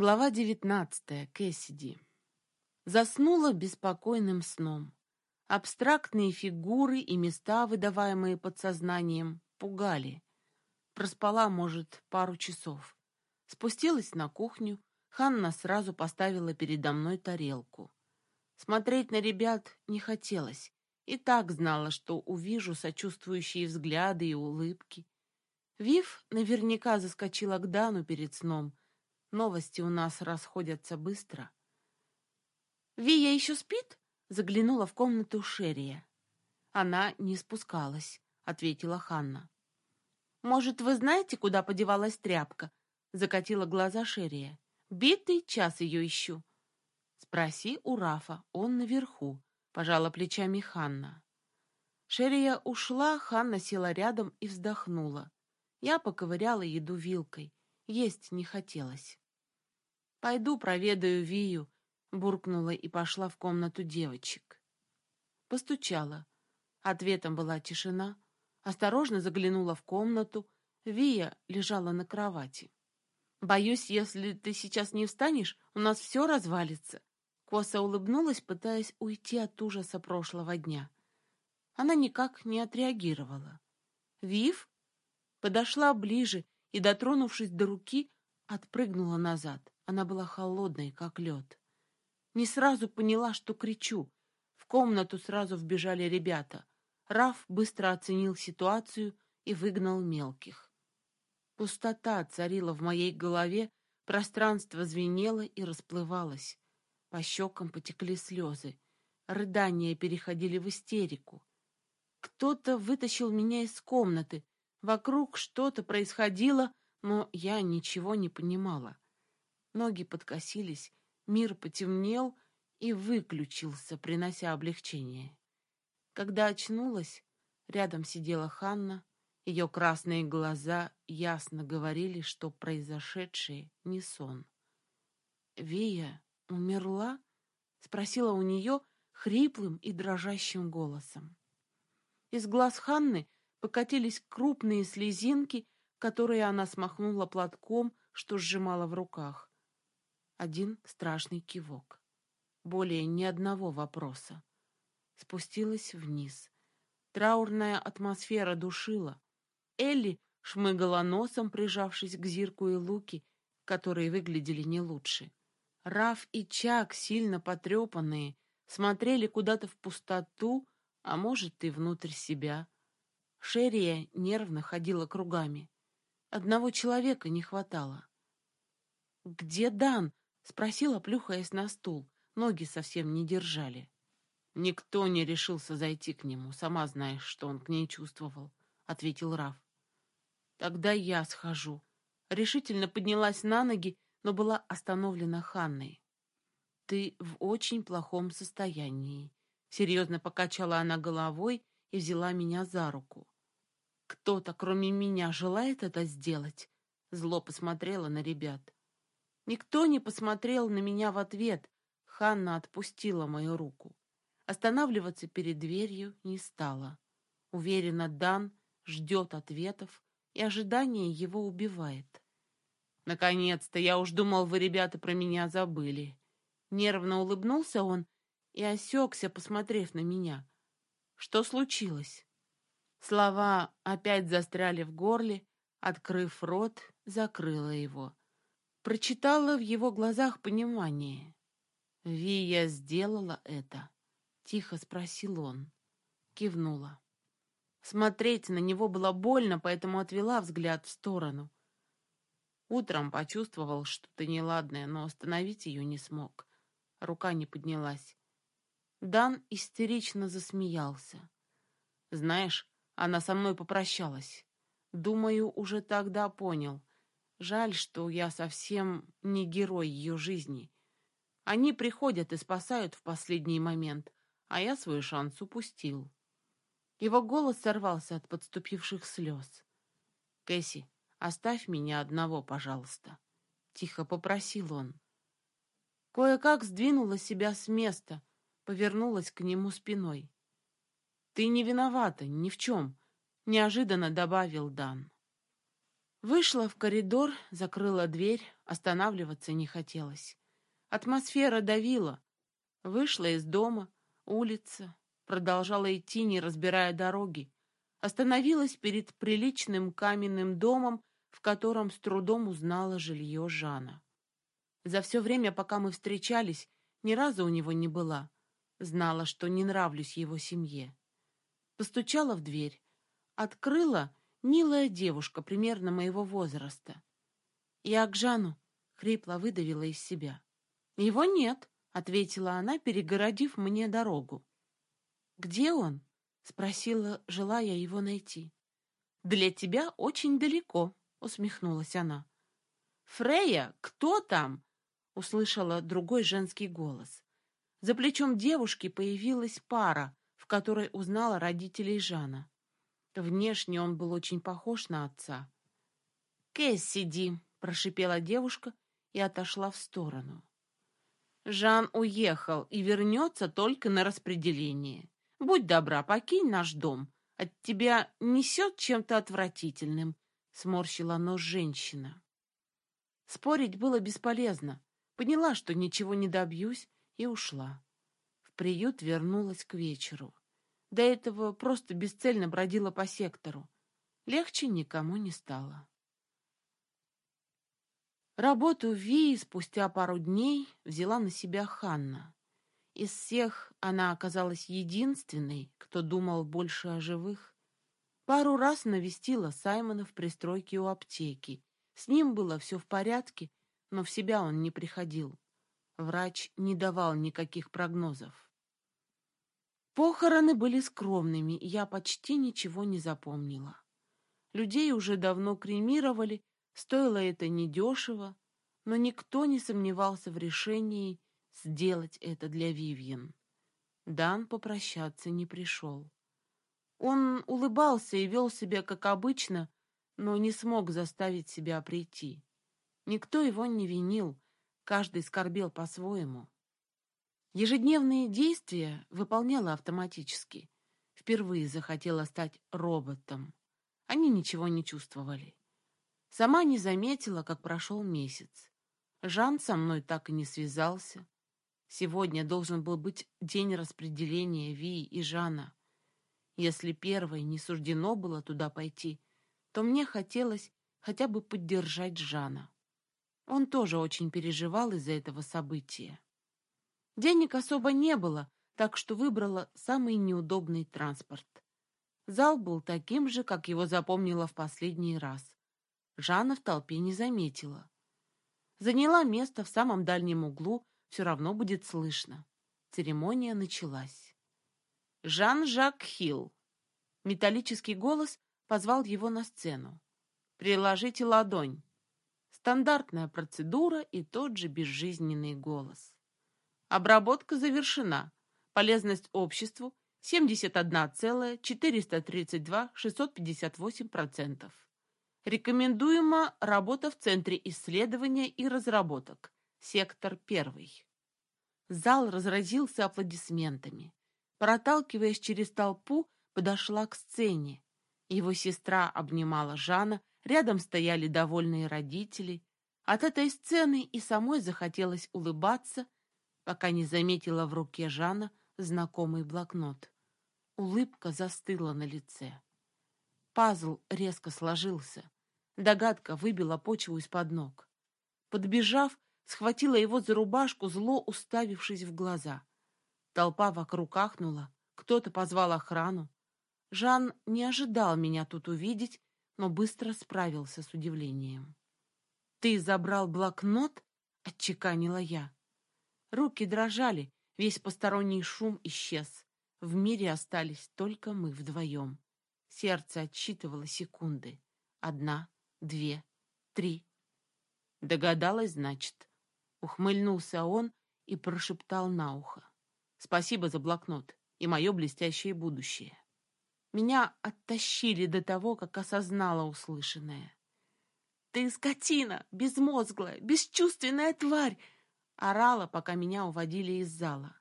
Глава девятнадцатая. Кэссиди. Заснула беспокойным сном. Абстрактные фигуры и места, выдаваемые подсознанием, пугали. Проспала, может, пару часов. Спустилась на кухню. Ханна сразу поставила передо мной тарелку. Смотреть на ребят не хотелось. И так знала, что увижу сочувствующие взгляды и улыбки. Вив наверняка заскочила к Дану перед сном — Новости у нас расходятся быстро. «Вия еще спит?» — заглянула в комнату Шерия. «Она не спускалась», — ответила Ханна. «Может, вы знаете, куда подевалась тряпка?» — закатила глаза Шерия. «Битый час ее ищу». «Спроси у Рафа, он наверху», — пожала плечами Ханна. Шерия ушла, Ханна села рядом и вздохнула. Я поковыряла еду вилкой. Есть не хотелось. «Пойду проведаю Вию», — буркнула и пошла в комнату девочек. Постучала. Ответом была тишина. Осторожно заглянула в комнату. Вия лежала на кровати. «Боюсь, если ты сейчас не встанешь, у нас все развалится». Коса улыбнулась, пытаясь уйти от ужаса прошлого дня. Она никак не отреагировала. «Вив?» Подошла ближе и, дотронувшись до руки, отпрыгнула назад. Она была холодной, как лед. Не сразу поняла, что кричу. В комнату сразу вбежали ребята. Раф быстро оценил ситуацию и выгнал мелких. Пустота царила в моей голове, пространство звенело и расплывалось. По щекам потекли слезы. Рыдания переходили в истерику. Кто-то вытащил меня из комнаты. Вокруг что-то происходило, но я ничего не понимала. Ноги подкосились, мир потемнел и выключился, принося облегчение. Когда очнулась, рядом сидела Ханна, ее красные глаза ясно говорили, что произошедшее не сон. «Вия умерла?» — спросила у нее хриплым и дрожащим голосом. Из глаз Ханны покатились крупные слезинки, которые она смахнула платком, что сжимала в руках. Один страшный кивок. Более ни одного вопроса. Спустилась вниз. Траурная атмосфера душила. Элли шмыгала носом, прижавшись к Зирку и Луки, которые выглядели не лучше. Раф и Чак, сильно потрепанные, смотрели куда-то в пустоту, а может и внутрь себя. Шерия нервно ходила кругами. Одного человека не хватало. «Где Дан?» — спросила, плюхаясь на стул. Ноги совсем не держали. «Никто не решился зайти к нему, сама знаешь, что он к ней чувствовал», — ответил Раф. «Тогда я схожу». Решительно поднялась на ноги, но была остановлена Ханной. «Ты в очень плохом состоянии», — серьезно покачала она головой и взяла меня за руку. «Кто-то, кроме меня, желает это сделать?» Зло посмотрела на ребят. Никто не посмотрел на меня в ответ. Ханна отпустила мою руку. Останавливаться перед дверью не стала. Уверена, Дан ждет ответов, и ожидание его убивает. «Наконец-то! Я уж думал, вы, ребята, про меня забыли». Нервно улыбнулся он и осекся, посмотрев на меня. «Что случилось?» Слова опять застряли в горле, открыв рот, закрыла его. Прочитала в его глазах понимание. «Вия сделала это?» — тихо спросил он. Кивнула. Смотреть на него было больно, поэтому отвела взгляд в сторону. Утром почувствовал что-то неладное, но остановить ее не смог. Рука не поднялась. Дан истерично засмеялся. «Знаешь, она со мной попрощалась. Думаю, уже тогда понял. Жаль, что я совсем не герой ее жизни. Они приходят и спасают в последний момент, а я свой шанс упустил. Его голос сорвался от подступивших слез. «Кэсси, оставь меня одного, пожалуйста», — тихо попросил он. Кое-как сдвинула себя с места, повернулась к нему спиной. «Ты не виновата ни в чем», — неожиданно добавил Дан. Вышла в коридор, закрыла дверь, останавливаться не хотелось. Атмосфера давила. Вышла из дома, улица, продолжала идти, не разбирая дороги. Остановилась перед приличным каменным домом, в котором с трудом узнала жилье Жана. За все время, пока мы встречались, ни разу у него не была. Знала, что не нравлюсь его семье. Постучала в дверь. Открыла милая девушка, примерно моего возраста. «Я к Жану», — хрипло выдавила из себя. «Его нет», — ответила она, перегородив мне дорогу. «Где он?» — спросила, желая его найти. «Для тебя очень далеко», — усмехнулась она. «Фрея, кто там?» — услышала другой женский голос. За плечом девушки появилась пара, в которой узнала родителей Жана. Внешне он был очень похож на отца. «Кэссиди», — прошипела девушка и отошла в сторону. «Жан уехал и вернется только на распределение. Будь добра, покинь наш дом. От тебя несет чем-то отвратительным», — сморщила нос женщина. Спорить было бесполезно. Поняла, что ничего не добьюсь, и ушла. В приют вернулась к вечеру. До этого просто бесцельно бродила по сектору. Легче никому не стало. Работу в ВИИ спустя пару дней взяла на себя Ханна. Из всех она оказалась единственной, кто думал больше о живых. Пару раз навестила Саймона в пристройке у аптеки. С ним было все в порядке, но в себя он не приходил. Врач не давал никаких прогнозов. Похороны были скромными, и я почти ничего не запомнила. Людей уже давно кремировали, стоило это недешево, но никто не сомневался в решении сделать это для Вивьен. Дан попрощаться не пришел. Он улыбался и вел себя как обычно, но не смог заставить себя прийти. Никто его не винил, каждый скорбел по-своему. Ежедневные действия выполняла автоматически. Впервые захотела стать роботом. Они ничего не чувствовали. Сама не заметила, как прошел месяц. Жан со мной так и не связался. Сегодня должен был быть день распределения Ви и Жана. Если первой не суждено было туда пойти, то мне хотелось хотя бы поддержать Жана. Он тоже очень переживал из-за этого события. Денег особо не было, так что выбрала самый неудобный транспорт. Зал был таким же, как его запомнила в последний раз. Жанна в толпе не заметила. Заняла место в самом дальнем углу, все равно будет слышно. Церемония началась. Жан-Жак Хилл. Металлический голос позвал его на сцену. «Приложите ладонь». Стандартная процедура и тот же безжизненный голос. Обработка завершена. Полезность обществу 71,432,658%. Рекомендуема работа в Центре исследования и разработок. Сектор 1. Зал разразился аплодисментами. Проталкиваясь через толпу, подошла к сцене. Его сестра обнимала Жана, рядом стояли довольные родители. От этой сцены и самой захотелось улыбаться – пока не заметила в руке Жана знакомый блокнот. Улыбка застыла на лице. Пазл резко сложился. Догадка выбила почву из-под ног. Подбежав, схватила его за рубашку, зло уставившись в глаза. Толпа вокруг ахнула, кто-то позвал охрану. Жан не ожидал меня тут увидеть, но быстро справился с удивлением. «Ты забрал блокнот?» — отчеканила я. Руки дрожали, весь посторонний шум исчез. В мире остались только мы вдвоем. Сердце отсчитывало секунды. Одна, две, три. Догадалась, значит. Ухмыльнулся он и прошептал на ухо. Спасибо за блокнот и мое блестящее будущее. Меня оттащили до того, как осознала услышанное. «Ты скотина, безмозглая, бесчувственная тварь!» Орала, пока меня уводили из зала.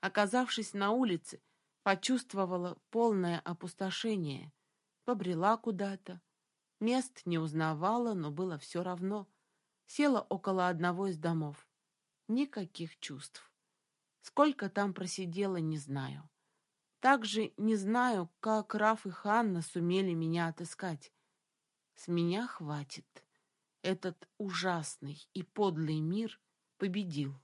Оказавшись на улице, почувствовала полное опустошение, побрела куда-то, Мест не узнавала, но было все равно. Села около одного из домов. Никаких чувств. Сколько там просидела, не знаю. Также не знаю, как Раф и Ханна сумели меня отыскать. С меня хватит. Этот ужасный и подлый мир победил.